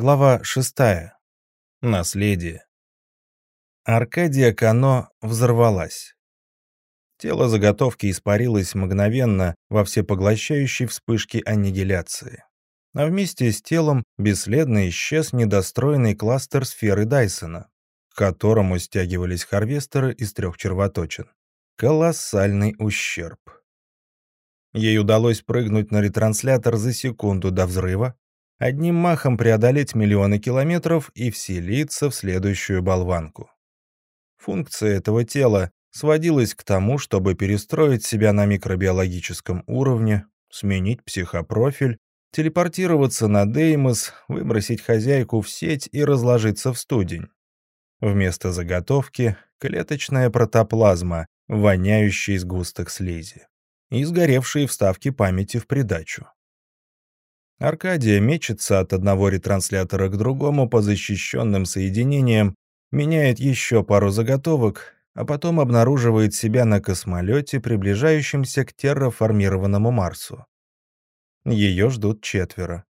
Глава 6. Наследие. Аркадия Кано взорвалась. Тело заготовки испарилось мгновенно во всепоглощающей вспышке аннигиляции. А вместе с телом бесследно исчез недостроенный кластер сферы Дайсона, к которому стягивались харвестеры из трех червоточин. Колоссальный ущерб. Ей удалось прыгнуть на ретранслятор за секунду до взрыва, одним махом преодолеть миллионы километров и вселиться в следующую болванку. Функция этого тела сводилась к тому, чтобы перестроить себя на микробиологическом уровне, сменить психопрофиль, телепортироваться на Деймос, выбросить хозяйку в сеть и разложиться в студень. Вместо заготовки — клеточная протоплазма, воняющий сгусток слизи. И сгоревшие вставки памяти в придачу. Аркадия мечется от одного ретранслятора к другому по защищенным соединениям, меняет еще пару заготовок, а потом обнаруживает себя на космолете, приближающемся к терраформированному Марсу. Ее ждут четверо.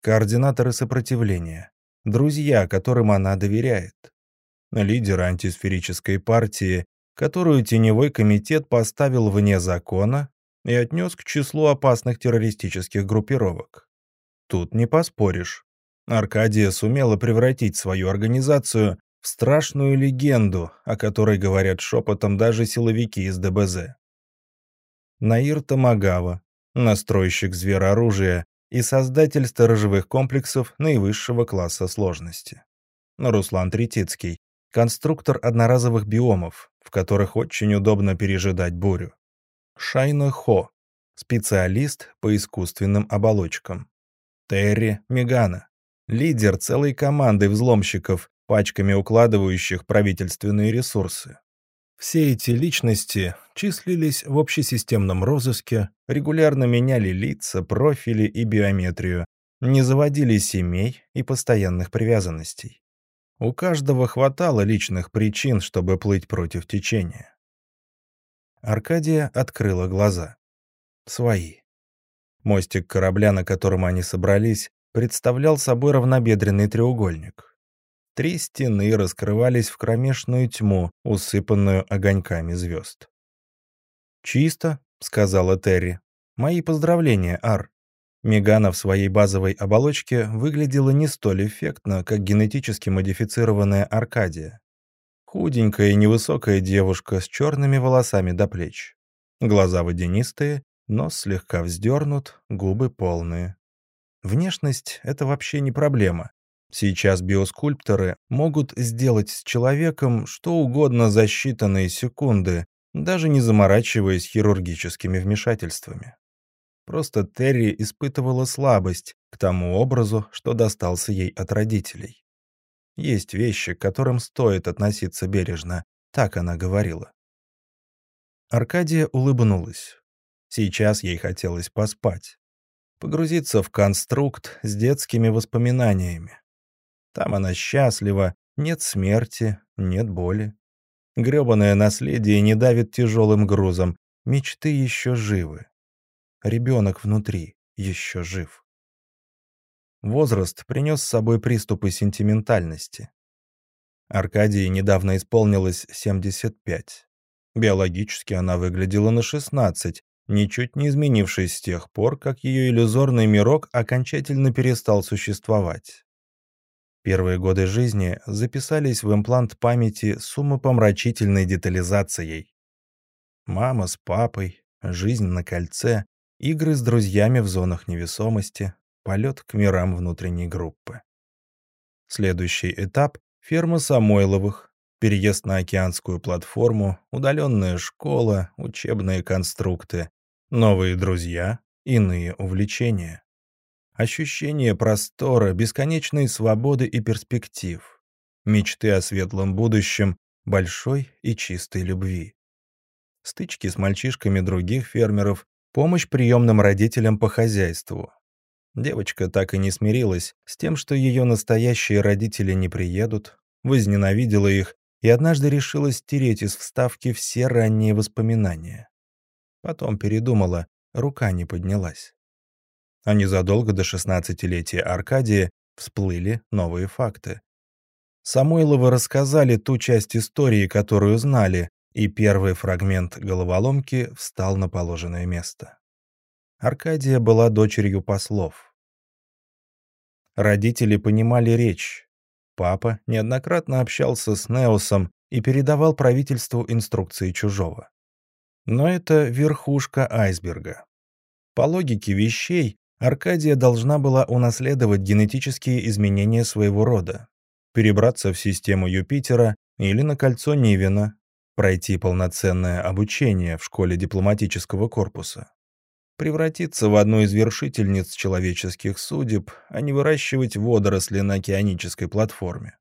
Координаторы сопротивления. Друзья, которым она доверяет. Лидер антисферической партии, которую Теневой комитет поставил вне закона и отнес к числу опасных террористических группировок. Тут не поспоришь. Аркадия сумела превратить свою организацию в страшную легенду, о которой говорят шепотом даже силовики из ДБЗ. Наир Тамагава, настройщик зверооружия и создатель сторожевых комплексов наивысшего класса сложности. Руслан Третицкий, конструктор одноразовых биомов, в которых очень удобно пережидать бурю. Шайна Хо, специалист по искусственным оболочкам. Терри Мегана, лидер целой команды взломщиков, пачками укладывающих правительственные ресурсы. Все эти личности числились в общесистемном розыске, регулярно меняли лица, профили и биометрию, не заводили семей и постоянных привязанностей. У каждого хватало личных причин, чтобы плыть против течения. Аркадия открыла глаза. Свои. Мостик корабля, на котором они собрались, представлял собой равнобедренный треугольник. Три стены раскрывались в кромешную тьму, усыпанную огоньками звезд. «Чисто», — сказала Терри. «Мои поздравления, Ар». Мегана в своей базовой оболочке выглядела не столь эффектно, как генетически модифицированная Аркадия. Худенькая и невысокая девушка с черными волосами до плеч. Глаза водянистые, Нос слегка вздернут, губы полные. Внешность — это вообще не проблема. Сейчас биоскульпторы могут сделать с человеком что угодно за считанные секунды, даже не заморачиваясь хирургическими вмешательствами. Просто Терри испытывала слабость к тому образу, что достался ей от родителей. Есть вещи, к которым стоит относиться бережно, так она говорила. Аркадия улыбнулась. Сейчас ей хотелось поспать. Погрузиться в конструкт с детскими воспоминаниями. Там она счастлива, нет смерти, нет боли. Грёбаное наследие не давит тяжелым грузом, мечты еще живы. Ребенок внутри еще жив. Возраст принес с собой приступы сентиментальности. Аркадии недавно исполнилось 75. Биологически она выглядела на 16, ничуть не изменившись с тех пор, как ее иллюзорный мирок окончательно перестал существовать. Первые годы жизни записались в имплант памяти с умопомрачительной детализацией. Мама с папой, жизнь на кольце, игры с друзьями в зонах невесомости, полет к мирам внутренней группы. Следующий этап — ферма Самойловых, переезд на океанскую платформу, удаленная школа, учебные конструкты, Новые друзья, иные увлечения. Ощущение простора, бесконечной свободы и перспектив. Мечты о светлом будущем, большой и чистой любви. Стычки с мальчишками других фермеров, помощь приемным родителям по хозяйству. Девочка так и не смирилась с тем, что ее настоящие родители не приедут, возненавидела их и однажды решила стереть из вставки все ранние воспоминания. Потом передумала, рука не поднялась. А незадолго до шестнадцатилетия Аркадия Всплыли новые факты. Самойловы рассказали ту часть истории, которую знали, и первый фрагмент головоломки встал на положенное место. Аркадия была дочерью послов. Родители понимали речь. Папа неоднократно общался с Неосом и передавал правительству инструкции чужого. Но это верхушка айсберга. По логике вещей, Аркадия должна была унаследовать генетические изменения своего рода, перебраться в систему Юпитера или на кольцо Нивена, пройти полноценное обучение в школе дипломатического корпуса, превратиться в одну из вершительниц человеческих судеб, а не выращивать водоросли на океанической платформе.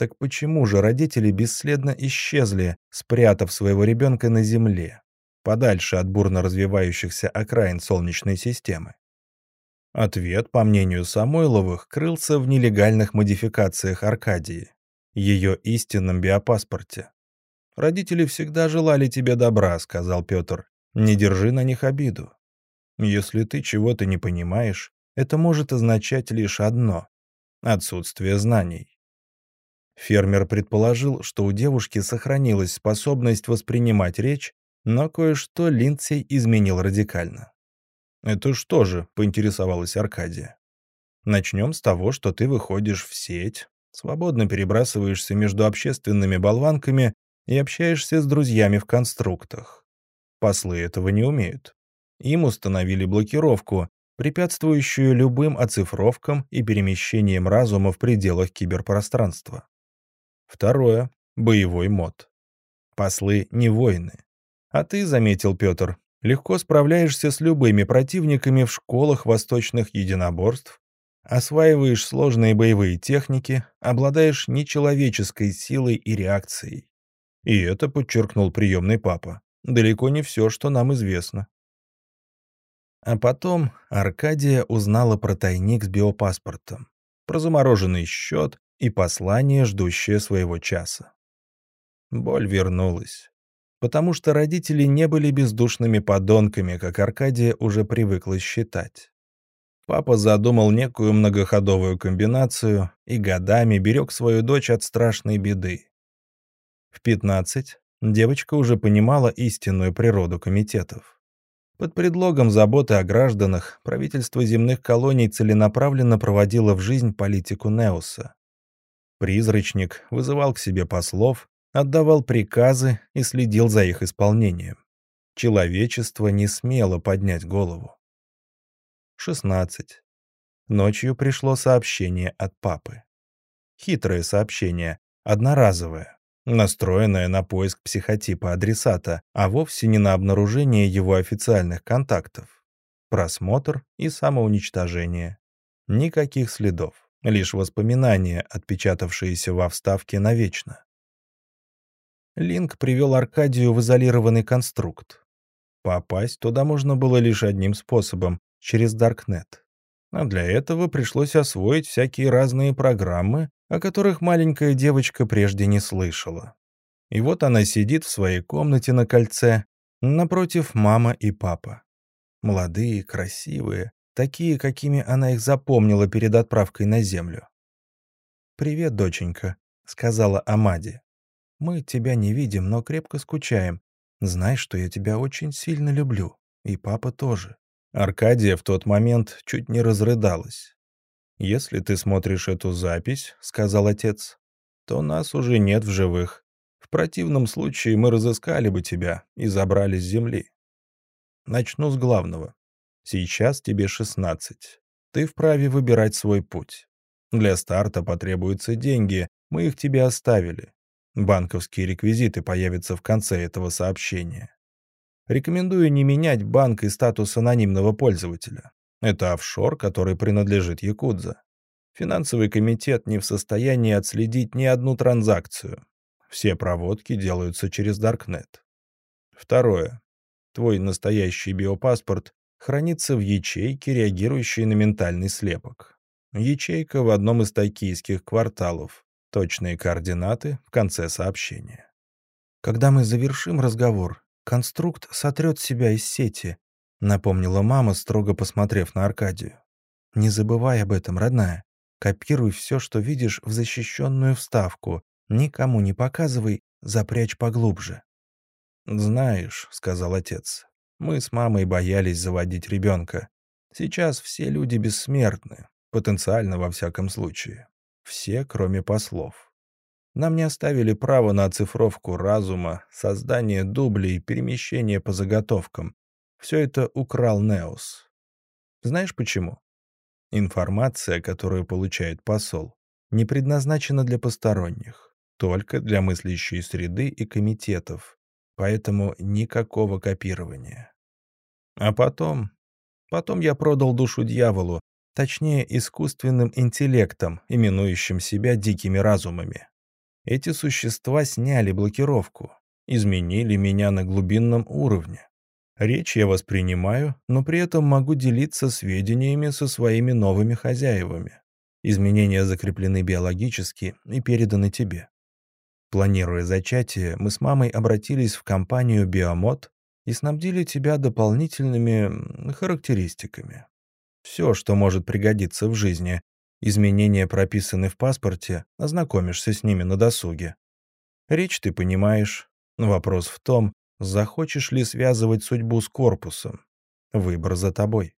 Так почему же родители бесследно исчезли, спрятав своего ребенка на Земле, подальше от бурно развивающихся окраин Солнечной системы? Ответ, по мнению Самойловых, крылся в нелегальных модификациях Аркадии, ее истинном биопаспорте. «Родители всегда желали тебе добра», — сказал Петр. «Не держи на них обиду. Если ты чего-то не понимаешь, это может означать лишь одно — отсутствие знаний». Фермер предположил, что у девушки сохранилась способность воспринимать речь, но кое-что Линдсей изменил радикально. «Это что же?» — поинтересовалась Аркадия. «Начнем с того, что ты выходишь в сеть, свободно перебрасываешься между общественными болванками и общаешься с друзьями в конструктах. Послы этого не умеют. Им установили блокировку, препятствующую любым оцифровкам и перемещениям разума в пределах киберпространства. Второе — боевой мод. Послы не воины. А ты, заметил Петр, легко справляешься с любыми противниками в школах восточных единоборств, осваиваешь сложные боевые техники, обладаешь нечеловеческой силой и реакцией. И это подчеркнул приемный папа. Далеко не все, что нам известно. А потом Аркадия узнала про тайник с биопаспортом, про замороженный счет и послание, ждущее своего часа. Боль вернулась потому что родители не были бездушными подонками, как Аркадия уже привыкла считать. Папа задумал некую многоходовую комбинацию и годами берег свою дочь от страшной беды. В 15 девочка уже понимала истинную природу комитетов. Под предлогом заботы о гражданах правительство земных колоний целенаправленно проводило в жизнь политику Неуса. Призрачник вызывал к себе послов, отдавал приказы и следил за их исполнением. Человечество не смело поднять голову. 16. Ночью пришло сообщение от папы. Хитрое сообщение, одноразовое, настроенное на поиск психотипа адресата, а вовсе не на обнаружение его официальных контактов. Просмотр и самоуничтожение. Никаких следов, лишь воспоминания, отпечатавшиеся во вставке навечно. Линк привел Аркадию в изолированный конструкт. Попасть туда можно было лишь одним способом — через Даркнет. А для этого пришлось освоить всякие разные программы, о которых маленькая девочка прежде не слышала. И вот она сидит в своей комнате на кольце, напротив мама и папа. Молодые, красивые, такие, какими она их запомнила перед отправкой на Землю. «Привет, доченька», — сказала Амади. Мы тебя не видим, но крепко скучаем. Знай, что я тебя очень сильно люблю. И папа тоже». Аркадия в тот момент чуть не разрыдалась. «Если ты смотришь эту запись, — сказал отец, — то нас уже нет в живых. В противном случае мы разыскали бы тебя и забрали с земли. Начну с главного. Сейчас тебе 16. Ты вправе выбирать свой путь. Для старта потребуются деньги, мы их тебе оставили. Банковские реквизиты появятся в конце этого сообщения. Рекомендую не менять банк и статус анонимного пользователя. Это офшор, который принадлежит Якудза. Финансовый комитет не в состоянии отследить ни одну транзакцию. Все проводки делаются через Даркнет. Второе. Твой настоящий биопаспорт хранится в ячейке, реагирующей на ментальный слепок. Ячейка в одном из токийских кварталов. Точные координаты в конце сообщения. «Когда мы завершим разговор, конструкт сотрет себя из сети», напомнила мама, строго посмотрев на Аркадию. «Не забывай об этом, родная. Копируй все, что видишь, в защищенную вставку. Никому не показывай, запрячь поглубже. «Знаешь», — сказал отец, — «мы с мамой боялись заводить ребенка. Сейчас все люди бессмертны, потенциально во всяком случае. Все, кроме послов. Нам не оставили право на оцифровку разума, создание дублей, перемещение по заготовкам. Все это украл Неос. Знаешь почему? Информация, которую получает посол, не предназначена для посторонних, только для мыслящей среды и комитетов, поэтому никакого копирования. А потом... Потом я продал душу дьяволу, точнее, искусственным интеллектом, именующим себя дикими разумами. Эти существа сняли блокировку, изменили меня на глубинном уровне. Речь я воспринимаю, но при этом могу делиться сведениями со своими новыми хозяевами. Изменения закреплены биологически и переданы тебе. Планируя зачатие, мы с мамой обратились в компанию «Биомод» и снабдили тебя дополнительными характеристиками. Все, что может пригодиться в жизни. Изменения прописаны в паспорте, ознакомишься с ними на досуге. Речь ты понимаешь. Вопрос в том, Захочешь ли связывать судьбу с корпусом? Выбор за тобой.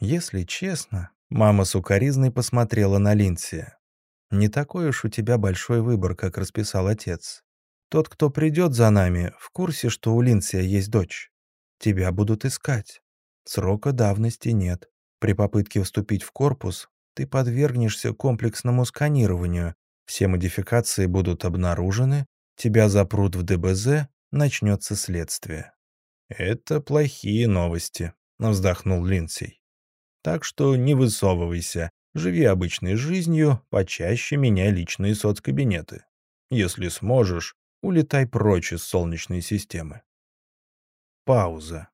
Если честно, мама сукоризной посмотрела на Линси. Не такой уж у тебя большой выбор, как расписал отец. Тот, кто придет за нами, в курсе, что у Линсия есть дочь. Тебя будут искать. Срока давности нет. При попытке вступить в корпус ты подвергнешься комплексному сканированию. Все модификации будут обнаружены, тебя запрут в ДБЗ начнется следствие. «Это плохие новости», — вздохнул Линдсей. «Так что не высовывайся, живи обычной жизнью, почаще меняй личные соцкабинеты. Если сможешь, улетай прочь из Солнечной системы». Пауза.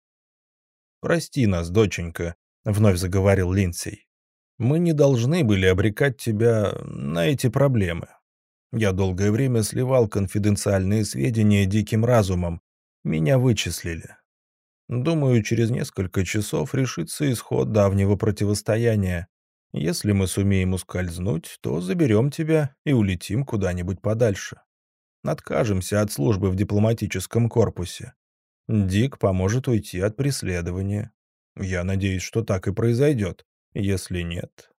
«Прости нас, доченька», — вновь заговорил Линдсей. «Мы не должны были обрекать тебя на эти проблемы. Я долгое время сливал конфиденциальные сведения диким разумом. Меня вычислили. Думаю, через несколько часов решится исход давнего противостояния. Если мы сумеем ускользнуть, то заберем тебя и улетим куда-нибудь подальше. Откажемся от службы в дипломатическом корпусе. Дик поможет уйти от преследования. Я надеюсь, что так и произойдет. Если нет...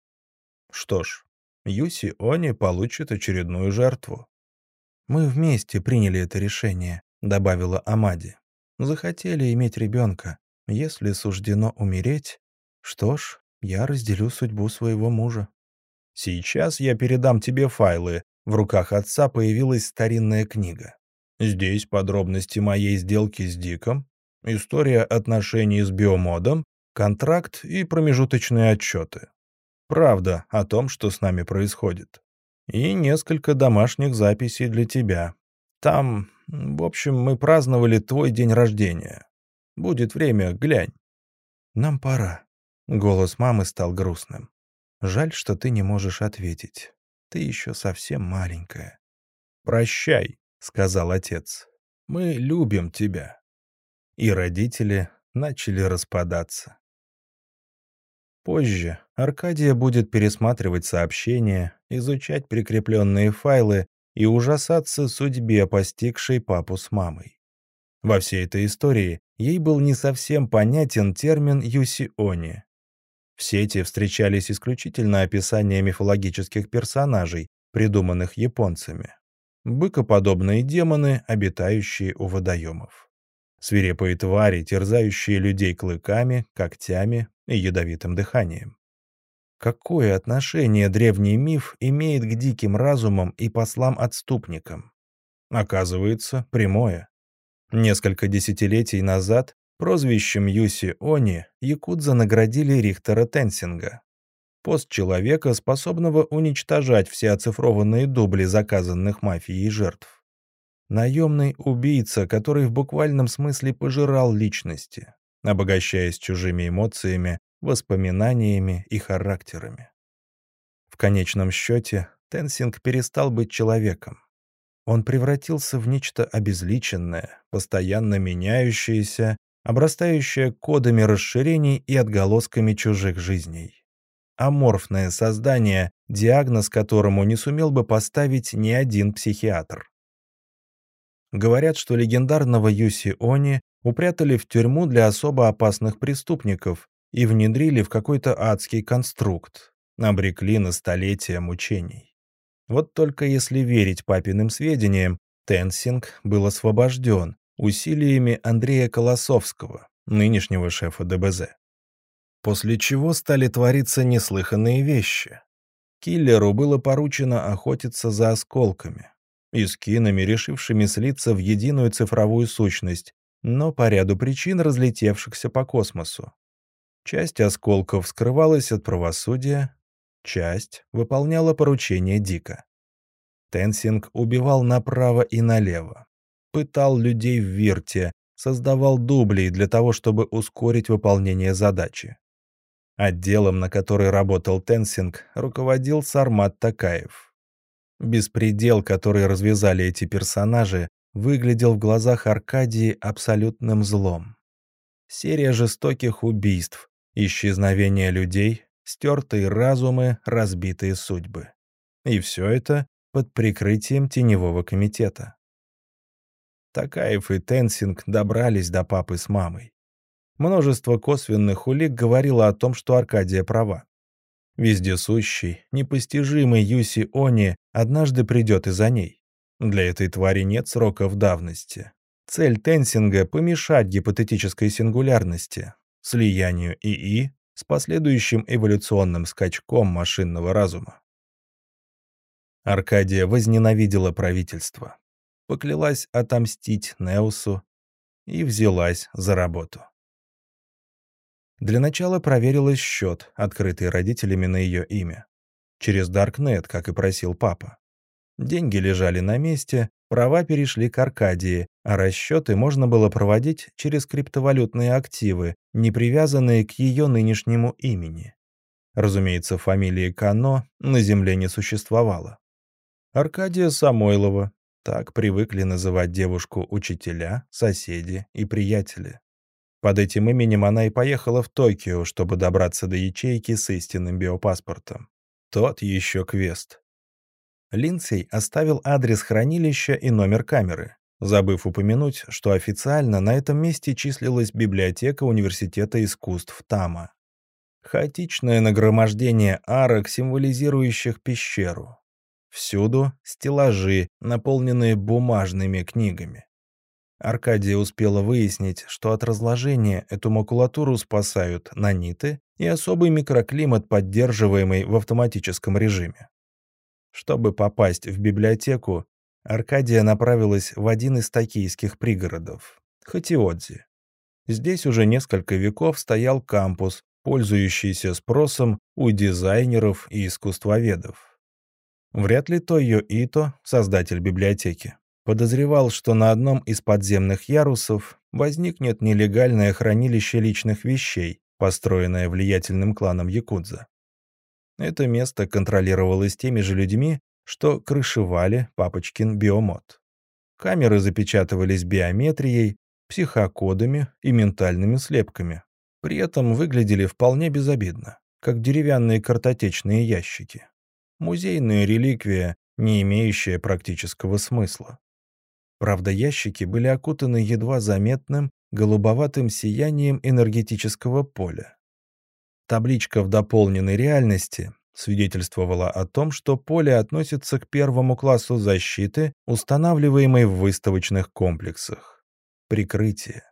Что ж, Юси Они получит очередную жертву. «Мы вместе приняли это решение», — добавила Амади. «Захотели иметь ребенка. Если суждено умереть, что ж, я разделю судьбу своего мужа». «Сейчас я передам тебе файлы». В руках отца появилась старинная книга. Здесь подробности моей сделки с Диком, история отношений с биомодом, контракт и промежуточные отчеты. Правда о том, что с нами происходит. И несколько домашних записей для тебя. Там, в общем, мы праздновали твой день рождения. Будет время, глянь. Нам пора. Голос мамы стал грустным. Жаль, что ты не можешь ответить. Ты еще совсем маленькая. «Прощай», — сказал отец. «Мы любим тебя». И родители начали распадаться. Позже Аркадия будет пересматривать сообщения, изучать прикрепленные файлы и ужасаться судьбе, постигшей папу с мамой. Во всей этой истории ей был не совсем понятен термин «юсиони». В сети встречались исключительно описания мифологических персонажей, придуманных японцами. Быкоподобные демоны, обитающие у водоемов. Свирепые твари, терзающие людей клыками, когтями и ядовитым дыханием. Какое отношение древний миф имеет к диким разумам и послам-отступникам? Оказывается, прямое. Несколько десятилетий назад прозвищем Юси Они якудза наградили Рихтера Тенсинга. Пост человека, способного уничтожать все оцифрованные дубли заказанных мафией жертв. Наемный убийца, который в буквальном смысле пожирал личности, обогащаясь чужими эмоциями, воспоминаниями и характерами. В конечном счете, Тенсинг перестал быть человеком. Он превратился в нечто обезличенное, постоянно меняющееся, обрастающее кодами расширений и отголосками чужих жизней. аморфное создание, диагноз которому не сумел бы поставить ни один психиатр. Говорят, что легендарного Юси Они упрятали в тюрьму для особо опасных преступников и внедрили в какой-то адский конструкт, обрекли на столетия мучений. Вот только если верить папиным сведениям, Тенсинг был освобожден усилиями Андрея Колосовского, нынешнего шефа ДБЗ. После чего стали твориться неслыханные вещи. Киллеру было поручено охотиться за осколками, и скинами, решившими слиться в единую цифровую сущность, но по ряду причин разлетевшихся по космосу. Часть осколков скрывалась от правосудия, часть выполняла поручение Дика. Тенсинг убивал направо и налево, пытал людей в Вирте, создавал дубли для того, чтобы ускорить выполнение задачи. Отделом, на который работал Тенсинг, руководил Сармат Такаев. Беспредел, который развязали эти персонажи, выглядел в глазах Аркадии абсолютным злом. Серия жестоких убийств, исчезновение людей, стертые разумы, разбитые судьбы. И все это под прикрытием теневого комитета. Такаев и Тенсинг добрались до папы с мамой. Множество косвенных улик говорило о том, что Аркадия права. Вездесущий, непостижимый Юси Они однажды придет и за ней. Для этой твари нет сроков давности. Цель Тенсинга — помешать гипотетической сингулярности, слиянию ИИ с последующим эволюционным скачком машинного разума. Аркадия возненавидела правительство, поклялась отомстить Неусу и взялась за работу. Для начала проверила счет, открытый родителями на ее имя. Через Даркнет, как и просил папа. Деньги лежали на месте, права перешли к Аркадии, а расчеты можно было проводить через криптовалютные активы, не привязанные к ее нынешнему имени. Разумеется, фамилии Кано на земле не существовало. Аркадия Самойлова, так привыкли называть девушку учителя, соседи и приятели. Под этим именем она и поехала в Токио, чтобы добраться до ячейки с истинным биопаспортом. Тот еще квест. Линдсей оставил адрес хранилища и номер камеры, забыв упомянуть, что официально на этом месте числилась библиотека Университета искусств Тама. Хаотичное нагромождение арок, символизирующих пещеру. Всюду стеллажи, наполненные бумажными книгами. Аркадия успела выяснить, что от разложения эту макулатуру спасают наниты и особый микроклимат, поддерживаемый в автоматическом режиме. Чтобы попасть в библиотеку, Аркадия направилась в один из токийских пригородов — Хатиодзи. Здесь уже несколько веков стоял кампус, пользующийся спросом у дизайнеров и искусствоведов. Вряд ли Тойо Ито, создатель библиотеки, подозревал, что на одном из подземных ярусов возникнет нелегальное хранилище личных вещей, построенное влиятельным кланом Якудза. Это место контролировалось теми же людьми, что крышевали Папочкин биомод. Камеры запечатывались биометрией, психокодами и ментальными слепками. При этом выглядели вполне безобидно, как деревянные картотечные ящики. Музейная реликвия, не имеющая практического смысла. Правда, ящики были окутаны едва заметным голубоватым сиянием энергетического поля. Табличка в дополненной реальности свидетельствовала о том, что поле относится к первому классу защиты, устанавливаемой в выставочных комплексах. Прикрытие.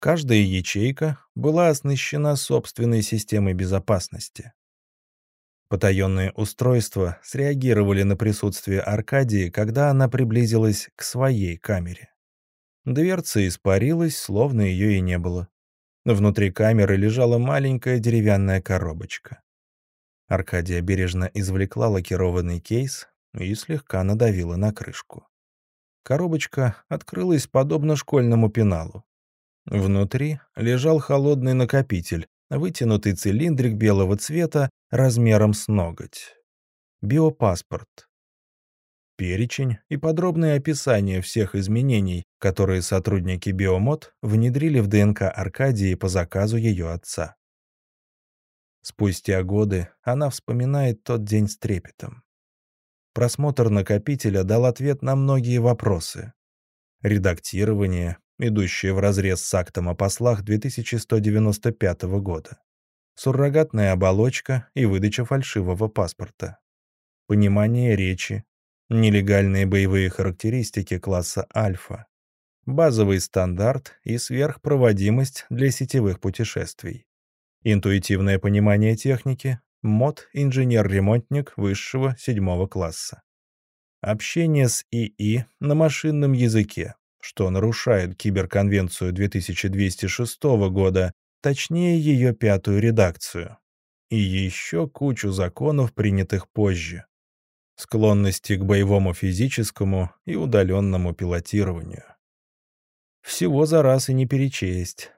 Каждая ячейка была оснащена собственной системой безопасности. Потаенные устройства среагировали на присутствие Аркадии, когда она приблизилась к своей камере. Дверца испарилась, словно ее и не было. Внутри камеры лежала маленькая деревянная коробочка. Аркадия бережно извлекла лакированный кейс и слегка надавила на крышку. Коробочка открылась подобно школьному пеналу. Внутри лежал холодный накопитель, вытянутый цилиндрик белого цвета размером с ноготь. Биопаспорт. Перечень и подробное описание всех изменений, которые сотрудники Биомод внедрили в ДНК Аркадии по заказу ее отца. Спустя годы она вспоминает тот день с трепетом. Просмотр накопителя дал ответ на многие вопросы. Редактирование, идущее вразрез с актом о послах 2195 года. Суррогатная оболочка и выдача фальшивого паспорта. Понимание речи. Нелегальные боевые характеристики класса альфа. Базовый стандарт и сверхпроводимость для сетевых путешествий. Интуитивное понимание техники, мод инженер-ремонтник высшего седьмого класса. Общение с ИИ на машинном языке, что нарушает Киберконвенцию 2206 года, точнее ее пятую редакцию. И еще кучу законов, принятых позже. Склонности к боевому физическому и удаленному пилотированию. Всего за раз и не перечесть.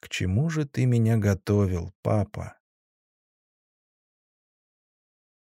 К чему же ты меня готовил, папа?